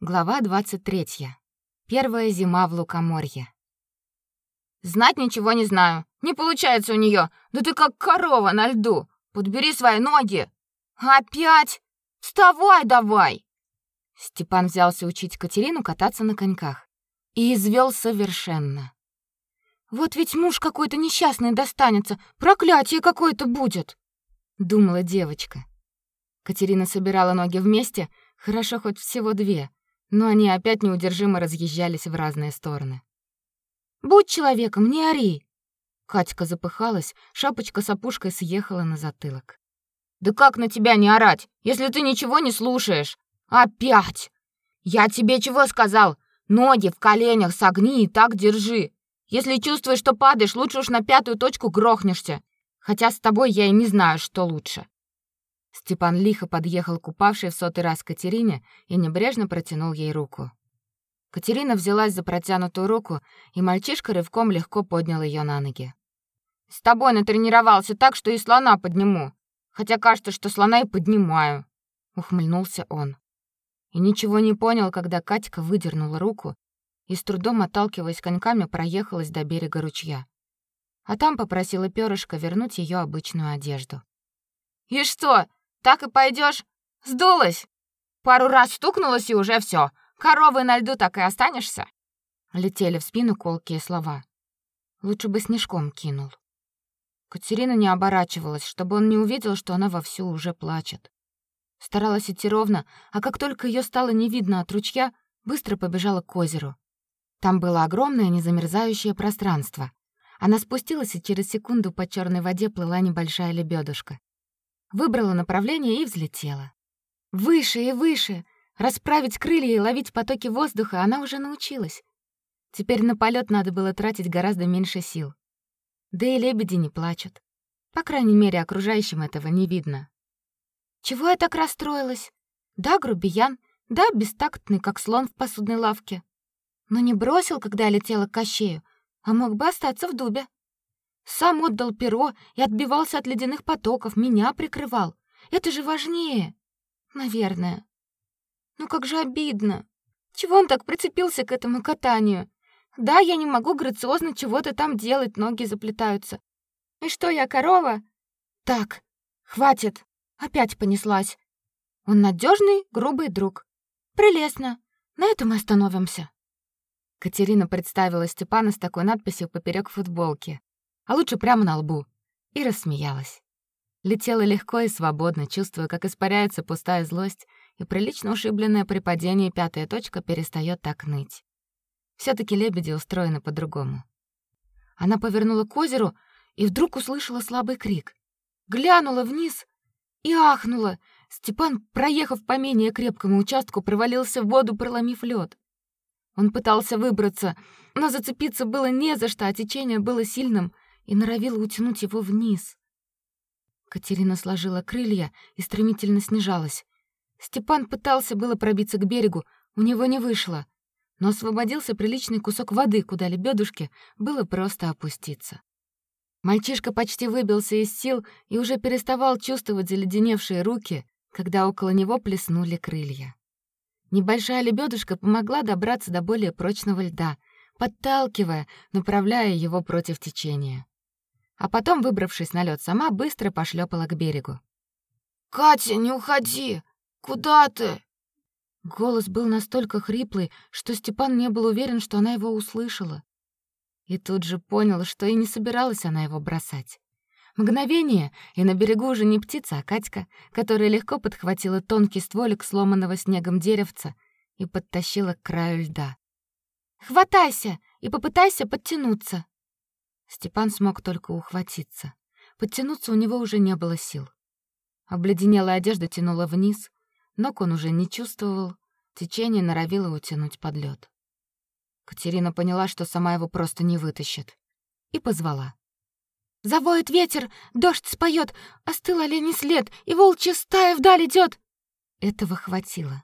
Глава 23. Первая зима в Лукоморье. Знать ничего не знаю. Не получается у нее. Да ты как корова на льду. Подбери свои ноги. Опять? Вставай давай. Степан взялся учить Катерину кататься на коньках и извел совершенно. Вот ведь муж какой-то несчастный достанется, проклятие какое-то будет, думала девочка. Катерина собирала ноги вместе, хорошо хоть всего две но они опять неудержимо разъезжались в разные стороны. «Будь человеком, не ори!» Катька запыхалась, шапочка с опушкой съехала на затылок. «Да как на тебя не орать, если ты ничего не слушаешь? Опять! Я тебе чего сказал? Ноги в коленях согни и так держи. Если чувствуешь, что падаешь, лучше уж на пятую точку грохнешься. Хотя с тобой я и не знаю, что лучше. Степан лихо подъехал к упавшей в сотый раз Катерине и небрежно протянул ей руку. Катерина взялась за протянутую руку, и мальчишка рывком легко поднял ее на ноги. «С тобой натренировался так, что и слона подниму. Хотя кажется, что слона и поднимаю», — ухмыльнулся он. И ничего не понял, когда Катька выдернула руку и с трудом отталкиваясь коньками проехалась до берега ручья. А там попросила перышко вернуть ее обычную одежду. «И что, так и пойдешь? Сдулась? Пару раз стукнулась и уже все. Коровой на льду так и останешься?» Летели в спину колкие слова. Лучше бы снежком кинул. Катерина не оборачивалась, чтобы он не увидел, что она вовсю уже плачет. Старалась идти ровно, а как только ее стало не видно от ручья, быстро побежала к озеру. Там было огромное незамерзающее пространство. Она спустилась, и через секунду по черной воде плыла небольшая лебедушка выбрала направление и взлетела. Выше и выше, расправить крылья и ловить потоки воздуха она уже научилась. Теперь на полет надо было тратить гораздо меньше сил. Да и лебеди не плачут. По крайней мере, окружающим этого не видно. Чего я так расстроилась? Да, грубиян, да, бестактный, как слон в посудной лавке. Но не бросил, когда я летела к Кощею, а мог бы остаться в дубе. Сам отдал перо и отбивался от ледяных потоков, меня прикрывал. Это же важнее. Наверное. Ну как же обидно. Чего он так прицепился к этому катанию? Да, я не могу грациозно чего-то там делать, ноги заплетаются. И что, я корова? Так, хватит. Опять понеслась. Он надежный, грубый друг. Прелестно. На этом мы остановимся. Катерина представила Степана с такой надписью поперек футболки а лучше прямо на лбу, и рассмеялась. Летела легко и свободно, чувствуя, как испаряется пустая злость, и прилично ушибленная при падении пятая точка перестает так ныть. все таки лебеди устроены по-другому. Она повернула к озеру и вдруг услышала слабый крик. Глянула вниз и ахнула. Степан, проехав по менее крепкому участку, провалился в воду, проломив лед. Он пытался выбраться, но зацепиться было не за что, а течение было сильным — и норовила утянуть его вниз. Катерина сложила крылья и стремительно снижалась. Степан пытался было пробиться к берегу, у него не вышло, но освободился приличный кусок воды, куда лебедушке было просто опуститься. Мальчишка почти выбился из сил и уже переставал чувствовать заледеневшие руки, когда около него плеснули крылья. Небольшая лебедушка помогла добраться до более прочного льда, подталкивая, направляя его против течения а потом, выбравшись на лед сама, быстро пошлепала к берегу. «Катя, не уходи! Куда ты?» Голос был настолько хриплый, что Степан не был уверен, что она его услышала. И тут же понял, что и не собиралась она его бросать. Мгновение, и на берегу уже не птица, а Катька, которая легко подхватила тонкий стволик сломанного снегом деревца и подтащила к краю льда. «Хватайся и попытайся подтянуться!» Степан смог только ухватиться. Подтянуться у него уже не было сил. Обледенелая одежда тянула вниз, ног он уже не чувствовал, течение норовило утянуть под лед. Катерина поняла, что сама его просто не вытащит, и позвала. «Завоет ветер, дождь споет, остыл оленей след, и волчья стая вдаль идет!» Этого хватило.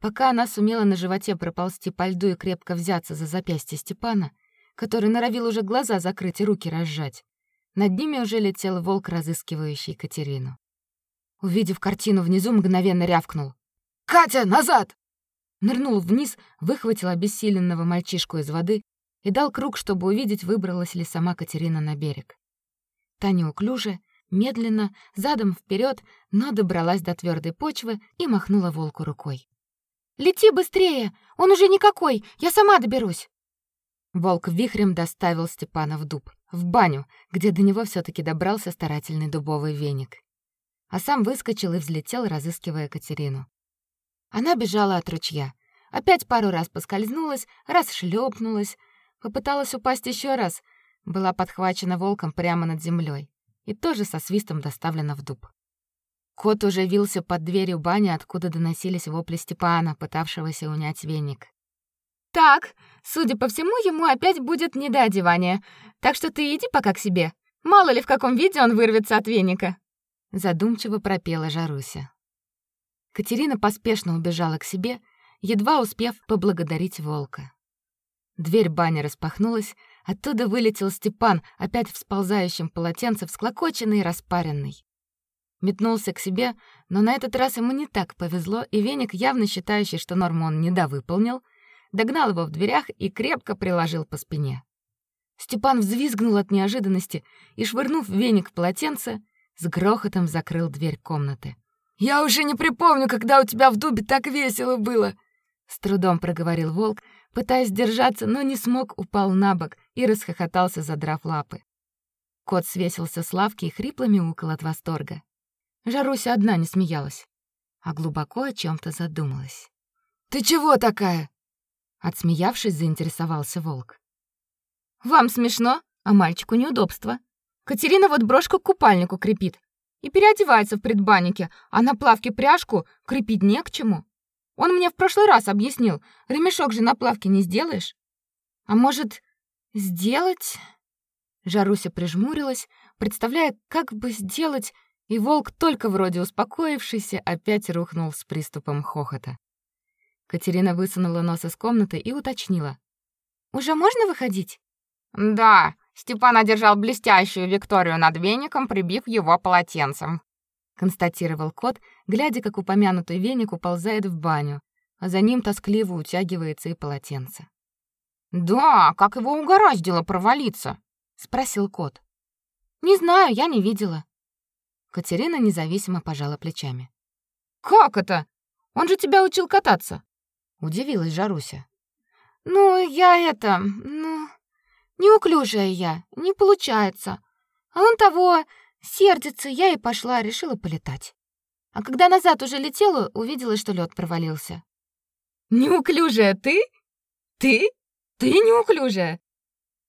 Пока она сумела на животе проползти по льду и крепко взяться за запястье Степана, который норовил уже глаза закрыть и руки разжать. Над ними уже летел волк, разыскивающий Катерину. Увидев картину внизу, мгновенно рявкнул. «Катя, назад!» Нырнул вниз, выхватил обессиленного мальчишку из воды и дал круг, чтобы увидеть, выбралась ли сама Катерина на берег. Та неуклюже, медленно, задом вперед, но добралась до твердой почвы и махнула волку рукой. «Лети быстрее! Он уже никакой! Я сама доберусь!» Волк вихрем доставил Степана в дуб, в баню, где до него все таки добрался старательный дубовый веник. А сам выскочил и взлетел, разыскивая Катерину. Она бежала от ручья. Опять пару раз поскользнулась, раз шлепнулась, попыталась упасть еще раз, была подхвачена волком прямо над землей и тоже со свистом доставлена в дуб. Кот уже вился под дверью бани, откуда доносились вопли Степана, пытавшегося унять веник. Так, судя по всему, ему опять будет не до одевания. Так что ты иди пока к себе. Мало ли в каком виде он вырвется от веника. Задумчиво пропела Жаруся. Катерина поспешно убежала к себе, едва успев поблагодарить волка. Дверь бани распахнулась, оттуда вылетел Степан, опять в сползающем полотенце, всклокоченный и распаренный. Метнулся к себе, но на этот раз ему не так повезло, и веник, явно считающий, что норму он недовыполнил, догнал его в дверях и крепко приложил по спине. Степан взвизгнул от неожиданности и, швырнув веник в полотенце, с грохотом закрыл дверь комнаты. «Я уже не припомню, когда у тебя в дубе так весело было!» С трудом проговорил волк, пытаясь держаться, но не смог, упал на бок и расхохотался, задрав лапы. Кот свесился с лавки и хрипло мяукал от восторга. Жаруся одна не смеялась, а глубоко о чем то задумалась. «Ты чего такая?» Отсмеявшись, заинтересовался волк. «Вам смешно, а мальчику неудобство. Катерина вот брошку к купальнику крепит и переодевается в предбаннике, а на плавке пряжку крепить не к чему. Он мне в прошлый раз объяснил, ремешок же на плавке не сделаешь. А может, сделать?» Жаруся прижмурилась, представляя, как бы сделать, и волк, только вроде успокоившийся, опять рухнул с приступом хохота. Катерина высунула нос из комнаты и уточнила. «Уже можно выходить?» «Да», Степан одержал блестящую Викторию над веником, прибив его полотенцем. Констатировал кот, глядя, как упомянутый веник уползает в баню, а за ним тоскливо утягивается и полотенце. «Да, как его угораздило провалиться?» — спросил кот. «Не знаю, я не видела». Катерина независимо пожала плечами. «Как это? Он же тебя учил кататься!» Удивилась Жаруся. Ну, я это, ну, неуклюжая я, не получается. А он того сердится, я и пошла, решила полетать. А когда назад уже летела, увидела, что лед провалился. Неуклюжая ты? Ты? Ты неуклюжая?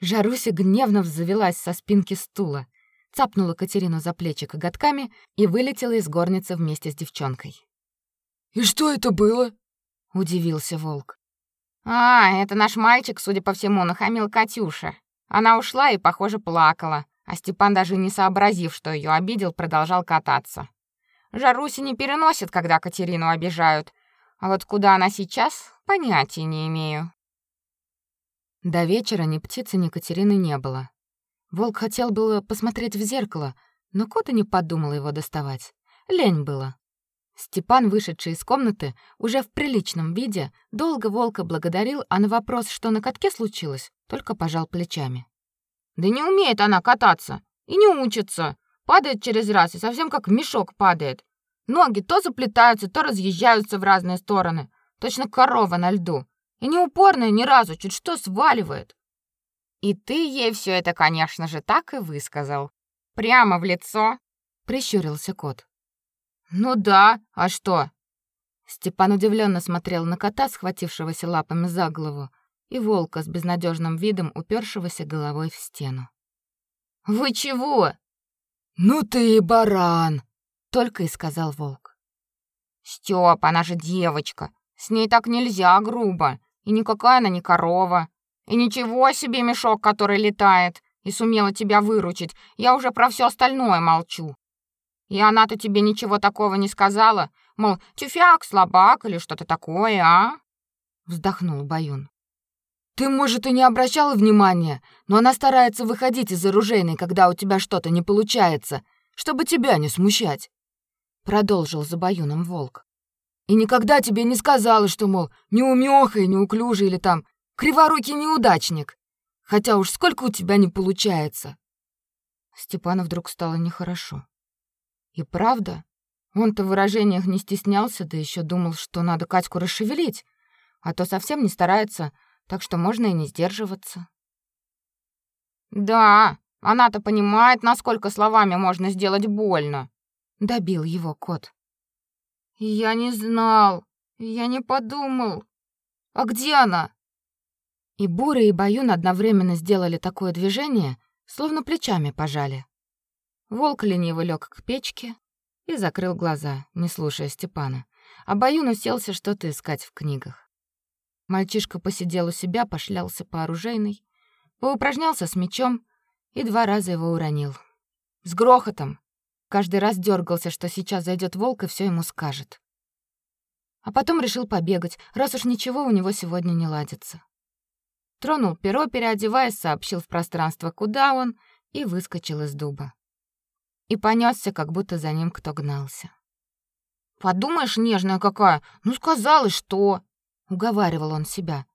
Жаруся гневно взвилась со спинки стула, цапнула Катерину за плечи коготками и вылетела из горницы вместе с девчонкой. «И что это было?» Удивился волк. А, это наш мальчик, судя по всему, нахамил Катюше. Она ушла и, похоже, плакала, а Степан даже не сообразив, что ее обидел, продолжал кататься. Жаруси не переносит, когда Катерину обижают. А вот куда она сейчас, понятия не имею. До вечера ни птицы, ни Катерины не было. Волк хотел было посмотреть в зеркало, но кот и не подумал его доставать. Лень было. Степан, вышедший из комнаты, уже в приличном виде, долго волка благодарил, а на вопрос, что на катке случилось, только пожал плечами. «Да не умеет она кататься и не учится. Падает через раз и совсем как мешок падает. Ноги то заплетаются, то разъезжаются в разные стороны. Точно корова на льду. И не упорная ни разу, чуть что сваливает». «И ты ей все это, конечно же, так и высказал. Прямо в лицо?» — прищурился кот. Ну да, а что? Степан удивленно смотрел на кота, схватившегося лапами за голову, и волка с безнадежным видом, упершегося головой в стену. Вы чего? Ну ты и баран, только и сказал волк. Стёп, она же девочка. С ней так нельзя грубо. И никакая она не корова. И ничего себе мешок, который летает и сумела тебя выручить. Я уже про все остальное молчу. И она-то тебе ничего такого не сказала? Мол, тюфяк, слабак или что-то такое, а?» Вздохнул Баюн. «Ты, может, и не обращала внимания, но она старается выходить из оружейной, когда у тебя что-то не получается, чтобы тебя не смущать», — продолжил за Баюном волк. И никогда тебе не сказала, что, мол, неумёха и неуклюжий или там криворукий неудачник. Хотя уж сколько у тебя не получается. Степану вдруг стало нехорошо. И правда, он-то в выражениях не стеснялся, да еще думал, что надо Катьку расшевелить, а то совсем не старается, так что можно и не сдерживаться. Да, она-то понимает, насколько словами можно сделать больно, добил его кот. Я не знал, я не подумал. А где она? И Буря и Баюн одновременно сделали такое движение, словно плечами пожали. Волк лениво лег к печке и закрыл глаза, не слушая Степана. А Баюн уселся что-то искать в книгах. Мальчишка посидел у себя, пошлялся по оружейной, поупражнялся с мечом и два раза его уронил. С грохотом. Каждый раз дергался, что сейчас зайдет волк и все ему скажет. А потом решил побегать, раз уж ничего у него сегодня не ладится. Тронул перо, переодеваясь, сообщил в пространство, куда он, и выскочил из дуба. И понесся, как будто за ним кто гнался. «Подумаешь, нежная какая! Ну, сказала, что...» — уговаривал он себя.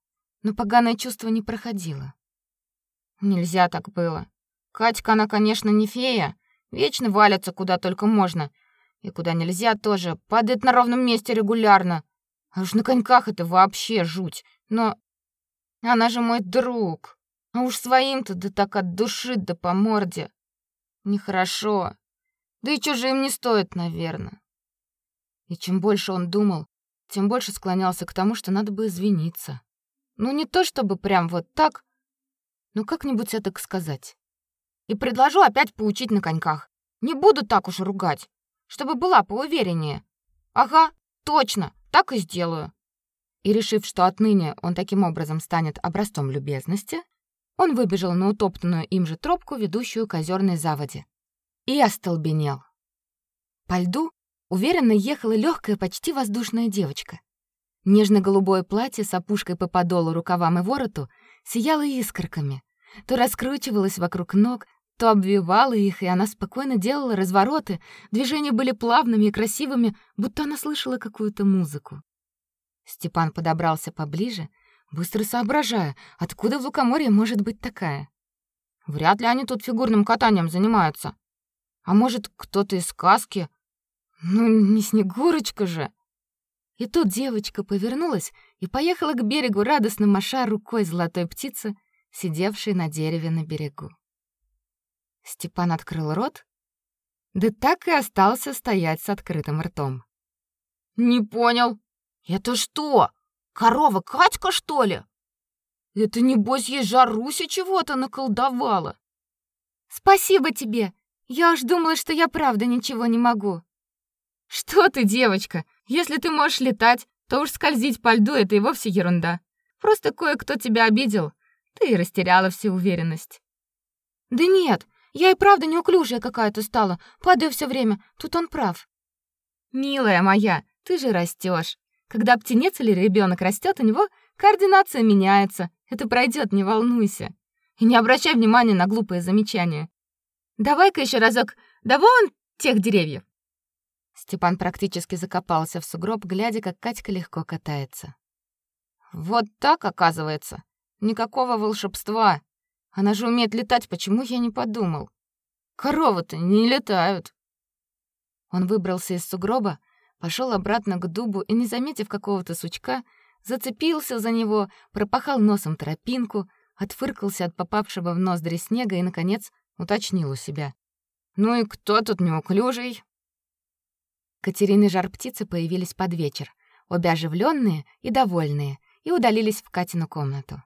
Но поганое чувство не проходило. Нельзя так было. Катька, она, конечно, не фея, вечно валится куда только можно. И куда нельзя тоже, падает на ровном месте регулярно. А уж на коньках это вообще жуть. Но она же мой друг. А уж своим-то да так от души да по морде. Нехорошо. Да и чужим не стоит, наверное. И чем больше он думал, тем больше склонялся к тому, что надо бы извиниться. Ну не то чтобы прям вот так, ну как-нибудь это сказать. И предложу опять поучить на коньках. Не буду так уж ругать, чтобы была поувереннее. Ага, точно, так и сделаю. И решив, что отныне он таким образом станет образцом любезности, он выбежал на утоптанную им же тропку, ведущую к озерной заводе. И остолбенел. По льду уверенно ехала легкая, почти воздушная девочка. Нежно-голубое платье с опушкой по подолу, рукавам и вороту сияло искорками, то раскручивалось вокруг ног, то обвивало их, и она спокойно делала развороты. Движения были плавными и красивыми, будто она слышала какую-то музыку. Степан подобрался поближе, быстро соображая, откуда в Лукоморье может быть такая. Вряд ли они тут фигурным катанием занимаются. А может, кто-то из сказки? Ну, не Снегурочка же. И тут девочка повернулась и поехала к берегу, радостно маша рукой золотой птицы, сидевшей на дереве на берегу. Степан открыл рот, да так и остался стоять с открытым ртом. «Не понял. Это что, корова Катька, что ли? Это, небось, ей Жаруся чего-то наколдовала». «Спасибо тебе. Я уж думала, что я правда ничего не могу». «Что ты, девочка, если ты можешь летать, то уж скользить по льду — это и вовсе ерунда. Просто кое-кто тебя обидел. Ты и растеряла всю уверенность». «Да нет, я и правда неуклюжая какая-то стала, падаю все время. Тут он прав». «Милая моя, ты же растешь. Когда птенец или ребенок растет, у него координация меняется. Это пройдет, не волнуйся. И не обращай внимания на глупые замечания. Давай-ка еще разок до вон тех деревьев. Степан практически закопался в сугроб, глядя, как Катька легко катается. Вот так, оказывается. Никакого волшебства. Она же умеет летать, почему я не подумал? Коровы-то не летают. Он выбрался из сугроба, пошел обратно к дубу и, не заметив какого-то сучка, зацепился за него, пропахал носом тропинку, отфыркался от попавшего в ноздри снега и, наконец, уточнил у себя. «Ну и кто тут неуклюжий?» Катерины жар-птицы появились под вечер, обе оживленные и довольные, и удалились в Катину комнату.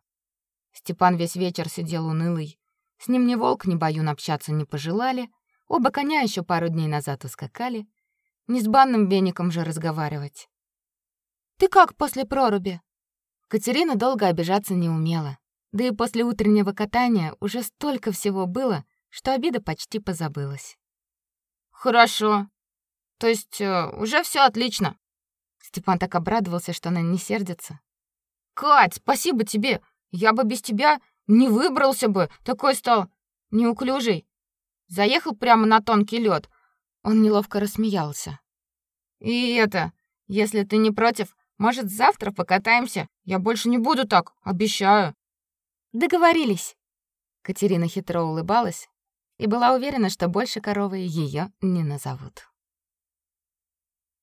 Степан весь вечер сидел унылый. С ним ни волк, ни баюн общаться не пожелали, оба коня еще пару дней назад ускакали. Не с банным веником же разговаривать. «Ты как после проруби?» Катерина долго обижаться не умела. Да и после утреннего катания уже столько всего было, что обида почти позабылась. «Хорошо», то есть э, уже все отлично. Степан так обрадовался, что она не сердится. Кать, спасибо тебе. Я бы без тебя не выбрался бы. Такой стал неуклюжий. Заехал прямо на тонкий лед. Он неловко рассмеялся. И это, Если ты не против, может, завтра покатаемся? Я больше не буду так, обещаю. Договорились. Катерина хитро улыбалась и была уверена, что больше коровы ее не назовут.